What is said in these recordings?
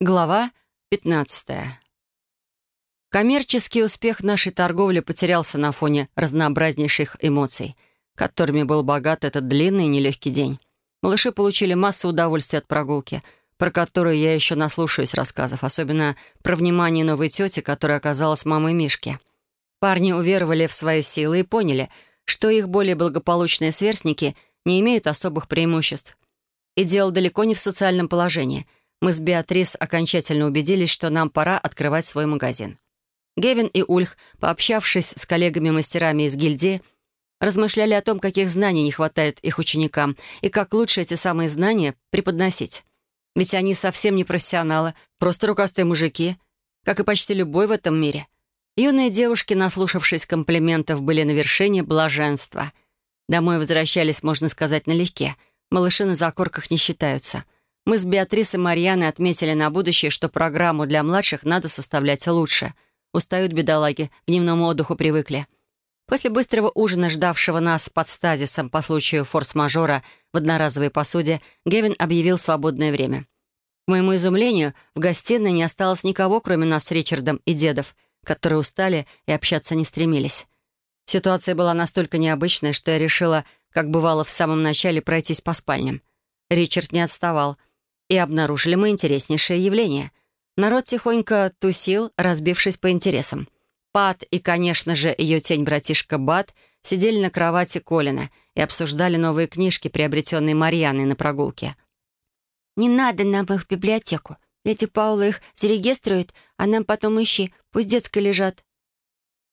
Глава 15. Коммерческий успех нашей торговли потерялся на фоне разнообразнейших эмоций, которыми был богат этот длинный и нелегкий день. Малыши получили массу удовольствия от прогулки, про которую я еще наслушаюсь рассказов, особенно про внимание новой тети, которая оказалась мамой Мишки. Парни уверовали в свои силы и поняли, что их более благополучные сверстники не имеют особых преимуществ. И дело далеко не в социальном положении — мы с Беатрис окончательно убедились, что нам пора открывать свой магазин. Гевин и Ульх, пообщавшись с коллегами-мастерами из гильдии, размышляли о том, каких знаний не хватает их ученикам и как лучше эти самые знания преподносить. Ведь они совсем не профессионалы, просто рукастые мужики, как и почти любой в этом мире. Юные девушки, наслушавшись комплиментов, были на вершине блаженства. Домой возвращались, можно сказать, налегке. Малыши на закорках не считаются — мы с Беатрис и Марьяной отметили на будущее, что программу для младших надо составлять лучше. Устают бедолаги, к дневному отдыху привыкли. После быстрого ужина, ждавшего нас под стазисом по случаю форс-мажора в одноразовой посуде, Гевин объявил свободное время. К моему изумлению, в гостиной не осталось никого, кроме нас с Ричардом и дедов, которые устали и общаться не стремились. Ситуация была настолько необычная, что я решила, как бывало в самом начале, пройтись по спальням. Ричард не отставал — и обнаружили мы интереснейшее явление. Народ тихонько тусил, разбившись по интересам. Пат и, конечно же, ее тень-братишка Бат сидели на кровати Колина и обсуждали новые книжки, приобретенные Марьяной на прогулке. «Не надо нам их в библиотеку. Леди Паула их зарегистрирует, а нам потом ищи, пусть детской лежат».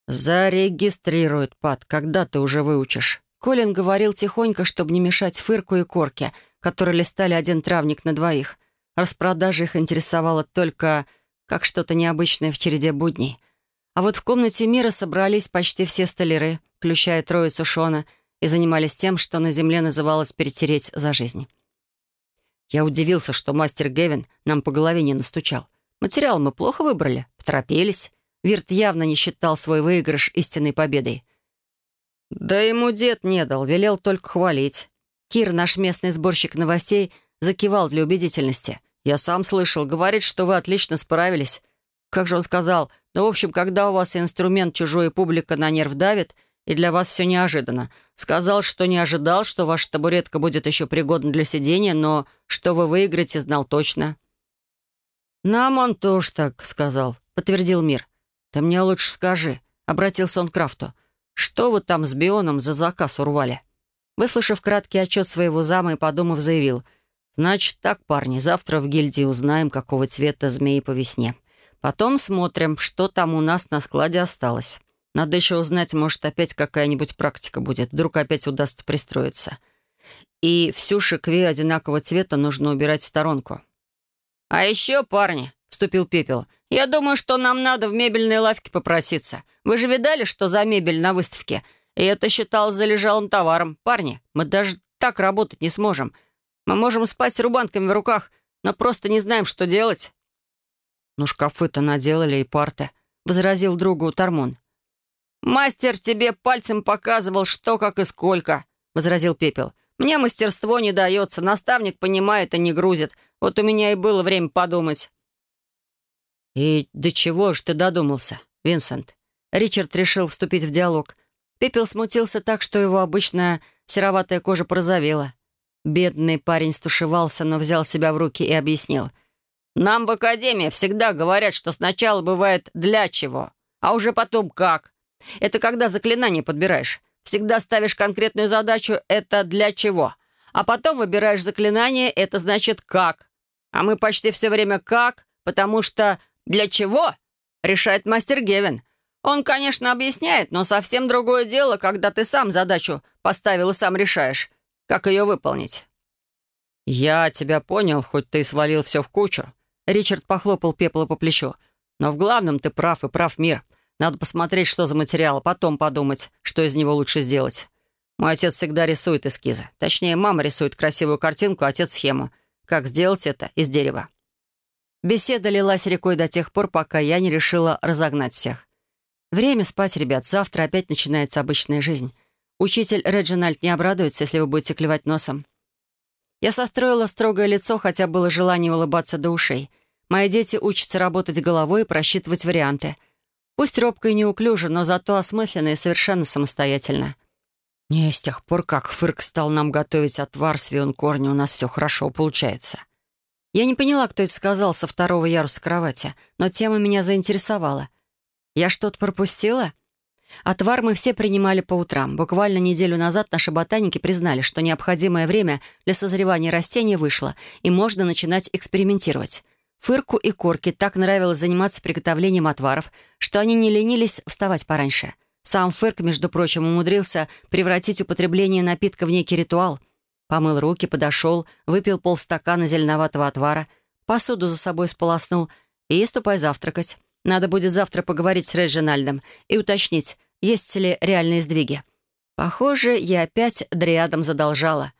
«Зарегистрирует, Пат, когда ты уже выучишь?» Колин говорил тихонько, чтобы не мешать фырку и корке — которые листали один травник на двоих. Распродажа их интересовала только как что-то необычное в череде будней. А вот в комнате мира собрались почти все столяры, включая троицу Шона, и занимались тем, что на земле называлось «перетереть за жизнь». Я удивился, что мастер Гевин нам по голове не настучал. Материал мы плохо выбрали, поторопились. Вирт явно не считал свой выигрыш истинной победой. Да ему дед не дал, велел только хвалить. Кир, наш местный сборщик новостей, закивал для убедительности. «Я сам слышал. Говорит, что вы отлично справились». Как же он сказал? Ну, в общем, когда у вас инструмент чужой и публика на нерв давит, и для вас все неожиданно. Сказал, что не ожидал, что ваша табуретка будет еще пригодна для сидения, но что вы выиграете, знал точно. «Нам он тоже так сказал», — подтвердил Мир. «Ты мне лучше скажи», — обратился он к Крафту. «Что вы там с Бионом за заказ урвали?» Выслушав краткий отчет своего зама и подумав, заявил. «Значит так, парни, завтра в гильдии узнаем, какого цвета змеи по весне. Потом смотрим, что там у нас на складе осталось. Надо еще узнать, может, опять какая-нибудь практика будет. Вдруг опять удастся пристроиться. И всю шикви одинакового цвета нужно убирать в сторонку». «А еще, парни», — вступил Пепел, «я думаю, что нам надо в мебельной лавке попроситься. Вы же видали, что за мебель на выставке?» И это считал залежалым товаром. Парни, мы даже так работать не сможем. Мы можем спать с рубанками в руках, но просто не знаем, что делать». «Ну, шкафы-то наделали и парты», — возразил другу Тормон. «Мастер тебе пальцем показывал, что, как и сколько», — возразил Пепел. «Мне мастерство не дается, наставник понимает и не грузит. Вот у меня и было время подумать». «И до чего ж ты додумался, Винсент?» Ричард решил вступить в диалог. Пепел смутился так, что его обычная сероватая кожа порозовела. Бедный парень стушевался, но взял себя в руки и объяснил. «Нам в академии всегда говорят, что сначала бывает «для чего», а уже потом «как». Это когда заклинание подбираешь. Всегда ставишь конкретную задачу «это для чего», а потом выбираешь заклинание «это значит как». А мы почти все время «как», потому что «для чего» решает мастер Гевин — он, конечно, объясняет, но совсем другое дело, когда ты сам задачу поставил и сам решаешь, как ее выполнить». «Я тебя понял, хоть ты и свалил все в кучу». Ричард похлопал пепла по плечу. «Но в главном ты прав и прав мир. Надо посмотреть, что за материал, а потом подумать, что из него лучше сделать. Мой отец всегда рисует эскизы. Точнее, мама рисует красивую картинку, а отец — схему. Как сделать это из дерева?» Беседа лилась рекой до тех пор, пока я не решила разогнать всех. Время спать, ребят. Завтра опять начинается обычная жизнь. Учитель Реджинальд не обрадуется, если вы будете клевать носом. Я состроила строгое лицо, хотя было желание улыбаться до ушей. Мои дети учатся работать головой и просчитывать варианты. Пусть робко и неуклюже, но зато осмысленно и совершенно самостоятельно. Не с тех пор, как Фырк стал нам готовить отвар с корня, у нас все хорошо получается. Я не поняла, кто это сказал со второго яруса кровати, но тема меня заинтересовала. Я что-то пропустила? Отвар мы все принимали по утрам. Буквально неделю назад наши ботаники признали, что необходимое время для созревания растений вышло, и можно начинать экспериментировать. Фырку и Корке так нравилось заниматься приготовлением отваров, что они не ленились вставать пораньше. Сам Фырк, между прочим, умудрился превратить употребление напитка в некий ритуал. Помыл руки, подошел, выпил полстакана зеленоватого отвара, посуду за собой сполоснул и ступай завтракать. Надо будет завтра поговорить с Реджинальдом и уточнить, есть ли реальные сдвиги. Похоже, я опять дриадом задолжала.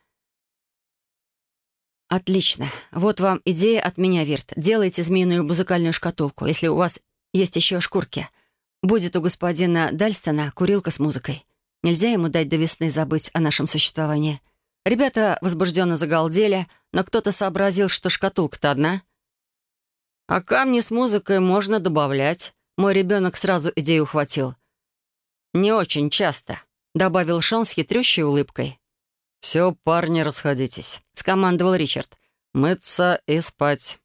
«Отлично. Вот вам идея от меня, Вирт. Делайте змеиную музыкальную шкатулку, если у вас есть еще шкурки. Будет у господина Дальстона курилка с музыкой. Нельзя ему дать до весны забыть о нашем существовании». Ребята возбужденно загалдели, но кто-то сообразил, что шкатулка-то одна. «А камни с музыкой можно добавлять». Мой ребенок сразу идею ухватил. «Не очень часто», — добавил Шон с хитрющей улыбкой. «Все, парни, расходитесь», — скомандовал Ричард. «Мыться и спать».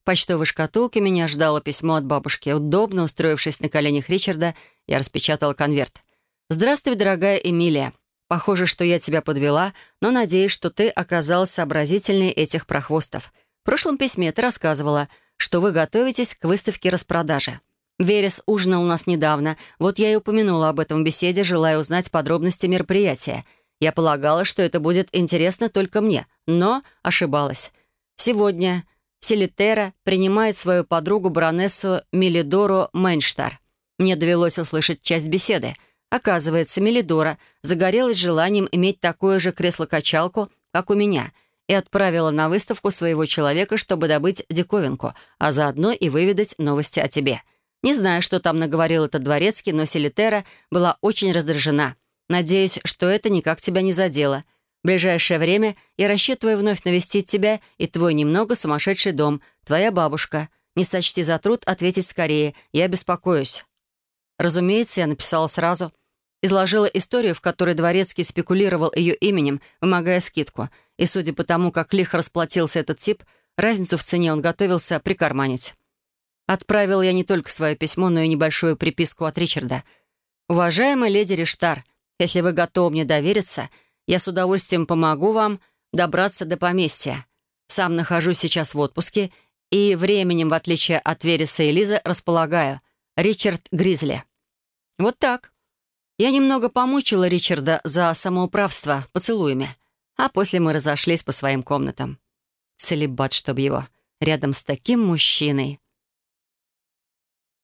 В почтовой шкатулке меня ждало письмо от бабушки. Удобно устроившись на коленях Ричарда, я распечатала конверт. «Здравствуй, дорогая Эмилия. Похоже, что я тебя подвела, но надеюсь, что ты оказалась сообразительнее этих прохвостов. В прошлом письме ты рассказывала, что вы готовитесь к выставке распродажи. Верес ужинал у нас недавно, вот я и упомянула об этом в беседе, желая узнать подробности мероприятия — я полагала, что это будет интересно только мне, но ошибалась. Сегодня Селитера принимает свою подругу баронессу Мелидору Менштар. Мне довелось услышать часть беседы. Оказывается, Мелидора загорелась желанием иметь такое же кресло-качалку, как у меня, и отправила на выставку своего человека, чтобы добыть диковинку, а заодно и выведать новости о тебе. Не знаю, что там наговорил этот дворецкий, но Селитера была очень раздражена — Надеюсь, что это никак тебя не задело. В ближайшее время я рассчитываю вновь навестить тебя и твой немного сумасшедший дом, твоя бабушка. Не сочти за труд ответить скорее, я беспокоюсь». Разумеется, я написала сразу. Изложила историю, в которой Дворецкий спекулировал ее именем, вымогая скидку. И судя по тому, как лихо расплатился этот тип, разницу в цене он готовился прикарманить. Отправил я не только свое письмо, но и небольшую приписку от Ричарда. «Уважаемая леди Риштар, если вы готовы мне довериться, я с удовольствием помогу вам добраться до поместья. Сам нахожусь сейчас в отпуске и временем, в отличие от Вереса и Лизы, располагаю. Ричард Гризли. Вот так. Я немного помучила Ричарда за самоуправство поцелуями, а после мы разошлись по своим комнатам. Целебат, чтоб его. Рядом с таким мужчиной.